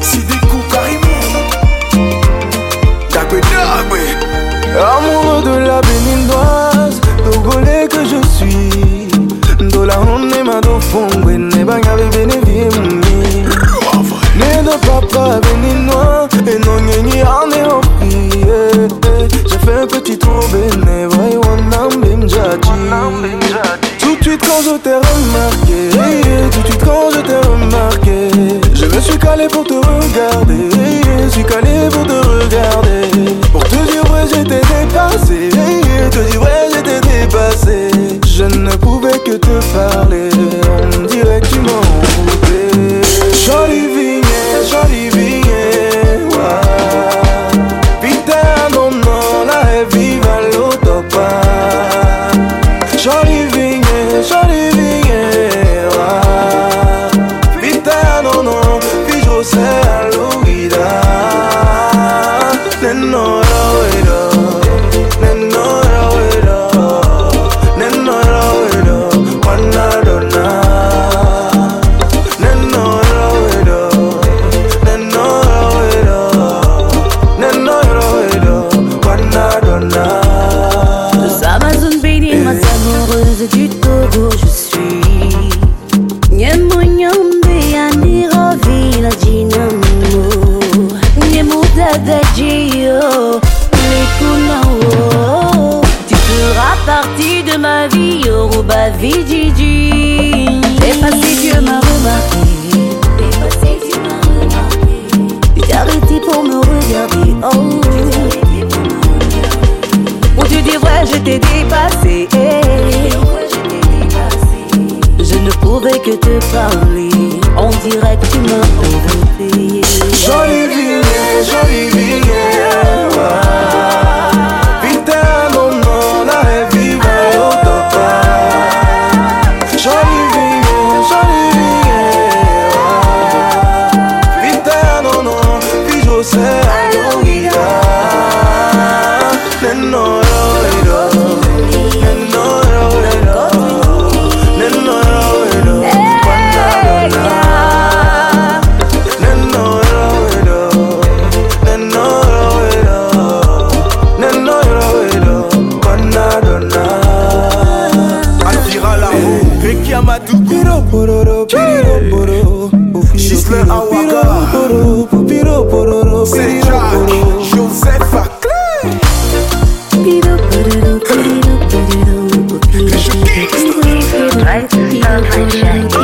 Sidikou Karimou Dagwe Dagwe Amoureux de la béninoise Togolais que je suis. Dola honne Ne bangabe mumi Né de papa béninois Et non ane hopi J'ai fait un petit tour béné Vai wanam bimjaji Tout suite quand je t'ai remarqué. Tout de quand je t'ai remarqué. Je me suis calé pour te regarder. Je suis calé pour te regarder no, no Fijo se aluvida Nen no era vera Nen no era vera Nen no era vera Juana dona Nen no era vera Nen no era vera Nen Yoruba Vijiji. Dépassé, Dieu m'a remarqué. Dépassé, Dieu m'a remarqué. Tu t'es arrêté pour me regarder, oh. Pour te dire vrai, je t'ai dépassé. Je ne pouvais que te parler. On dirait que tu m'as Whistler Awaga C'est Jack Joseph Aclay It's your